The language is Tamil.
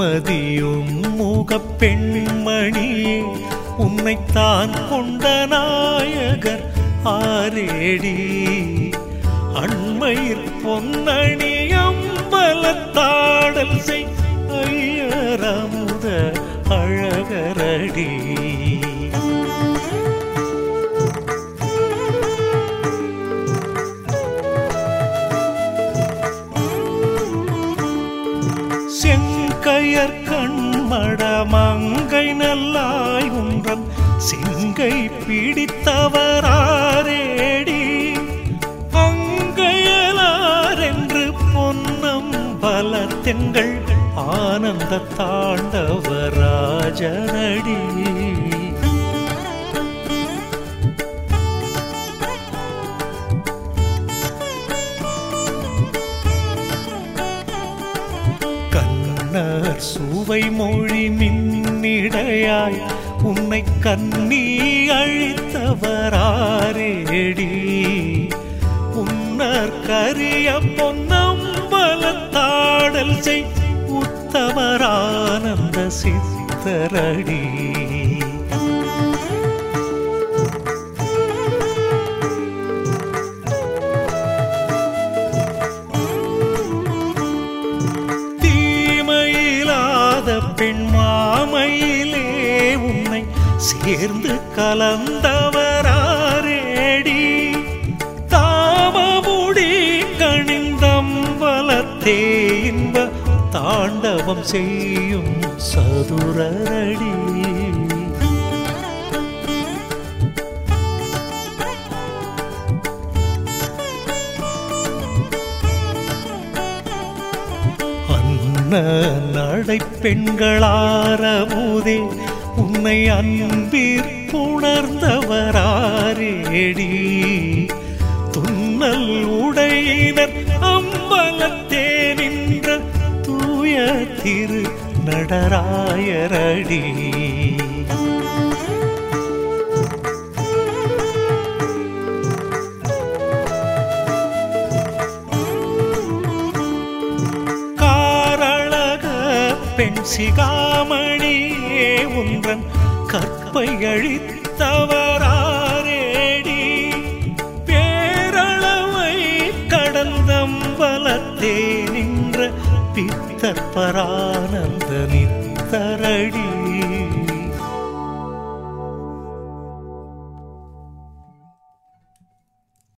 சுமதியும் முகப் உன்னைத்தான் கொண்ட நாயகர் ஆரேடி. அண்மையில் பொன்னணியம் பலத்தாடல் செய் ஐயரமுத அழகரடி. செங்கையர் கண்மட மங்கை நல்லாய் உன்றன் சிங்கை பிடித்தவராரேடி. அங்கையலாரென்று பொன்னம் பல தெங்கள் ஆனந்த தாண்டவராஜனடி சுவை மொழி மின்னிடையாய் உன்னை கண்ணி அழித்தவராரேடி. உன்னர் கரிய பொன்னம்பலத்தாடல் செய் உத்தமரானந்த சித்தரடி. சேர்ந்து கலந்தவராரேடி. தாமமுடி கணிந்தம்பலத்தே இன்ப தாண்டவம் செய்யும் சதுரரடி. அன்ன நடை பெண்களாரமுதே உன்னை அன்பிற் புணர்ந்தவராரேடி. துன்னல் உடையினர் அம்பலத்தே நின்ற தூய திரு நடராயரடி பெண் சிகாமணியே உன்றன் கற்பை அழித்தவராரேடி. பேரளவை கடந்தம்பலத்தே நின்ற பித்தற்பரானந்த நித்தரடி.